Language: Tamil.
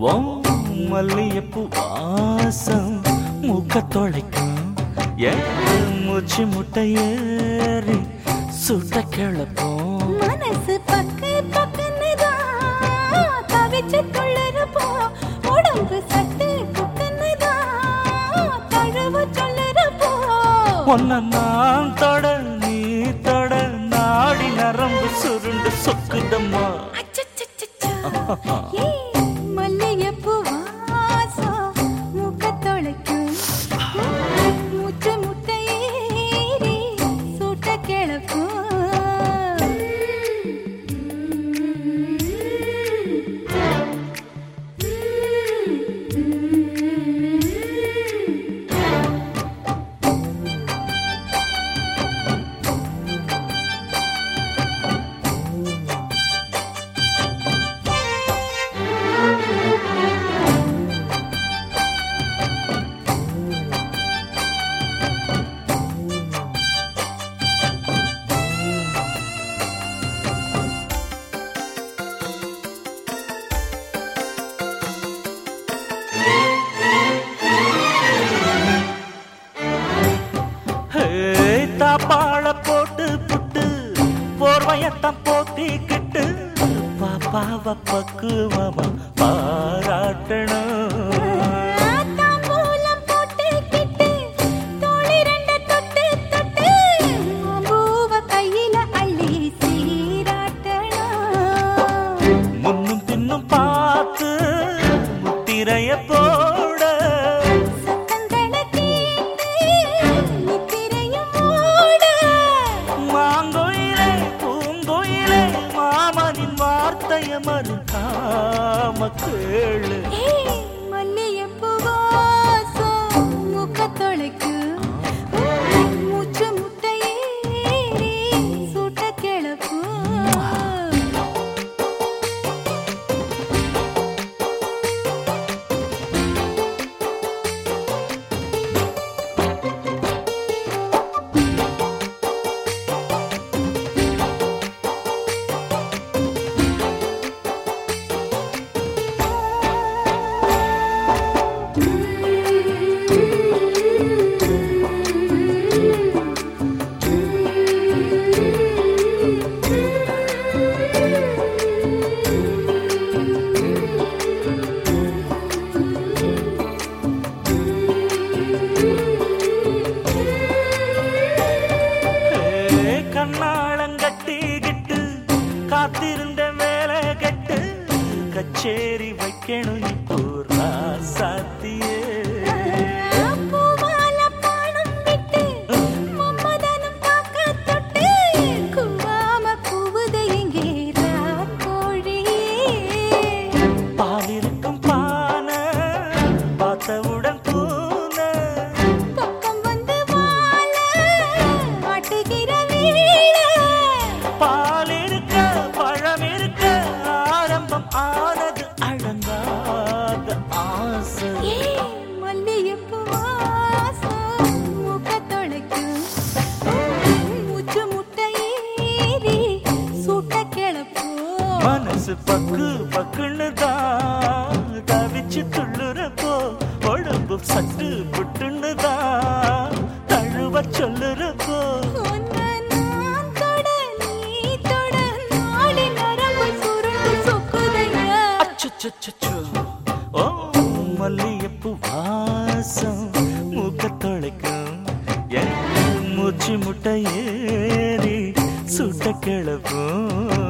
மல்லியப்பூ வாசம் மூக்க தொலைக்கும். மூச்சு முட்டை ஏறி சுட்ட கிளப்போம். மனசு பக்கு பக்குன்னுதான் தவிச்சு துள்ளறப்போ உடம்பு சட்டு குக்குன்னுதான் தழுவு சொல்லுறப்போ ஒன்ன நான் தொட நீ தொட நாடி நரம்பு சுருண்டு சொக்குதம்மா. ಅಲ್ಲಿಗೆ ಪ போர்வையத்தான் போத்திக்கிட்டு பாப்பாவ பக்குவமா பாராட்டணும். முன்னும் பின்னும் பார்த்து முத்திரைய போட வார்த்தைய மறுக்காம கேளு കണ്ണാളം കാത്തിരുന്ന വേല കെട്ട് കച്ചേരി വയ്ക്കണു ഇപ്പോ? மனசு பக்கு பக்குன்னு தான். தவிச்சு துள்ளுறப்போ உடம்பு சட்டு புட்டுன்னு தான். தழுவ சொல்லுறப்போ. ஓ மல்லியப்பூ வாசம் மூக்க தொலைக்கும். என் மூச்சு முட்டை ஏறி சுட்ட கிளப்பும்.